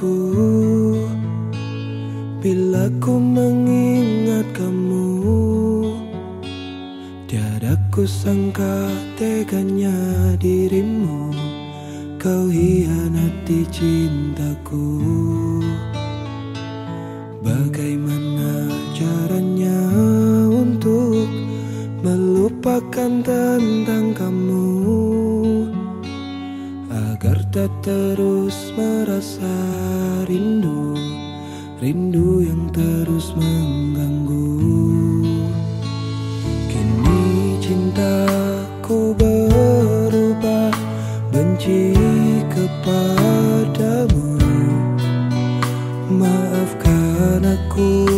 hatiku. Bila ku mengingat kamu Tiada ku sangka teganya dirimu. Kau hianati cintaku. Bagaimana caranya untuk Melupakan tentang kamu? Agar tak terus merasa rindu Rindu yang terus mengganggu. Kini cintaku berubah Benci kepadamu. Maafkan aku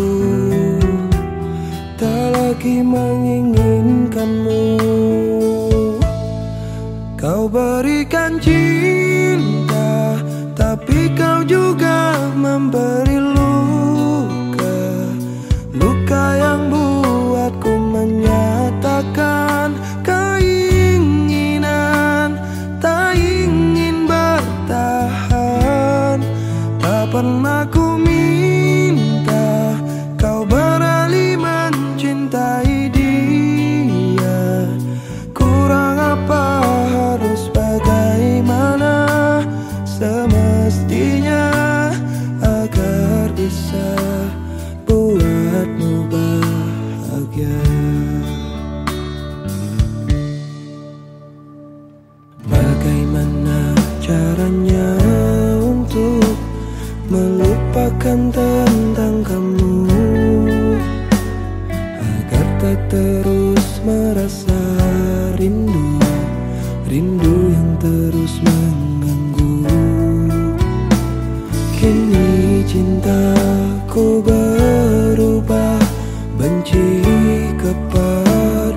Tak lagi menginginkanmu Kau berikan cinta Tapi kau juga memberi Bagaimana caranya untuk melupakan tentang kamu? Agar tak terus merasa rindu Rindu yang terus mengganggu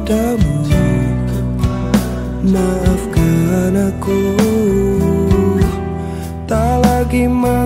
kepadamu Maafkan aku. Tak lagi mau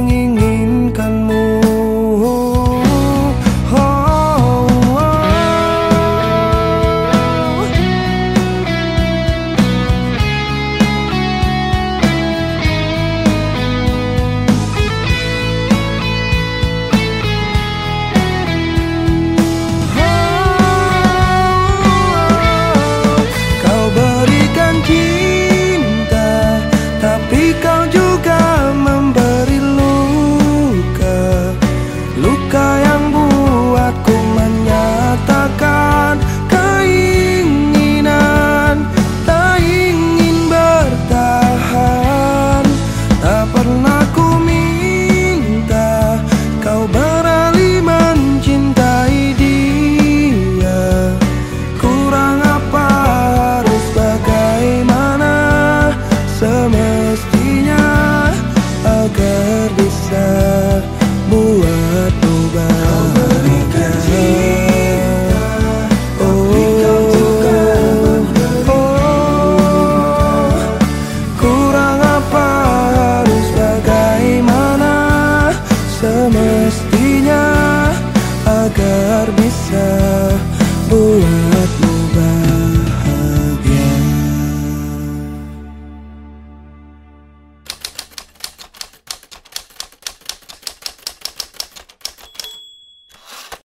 dorme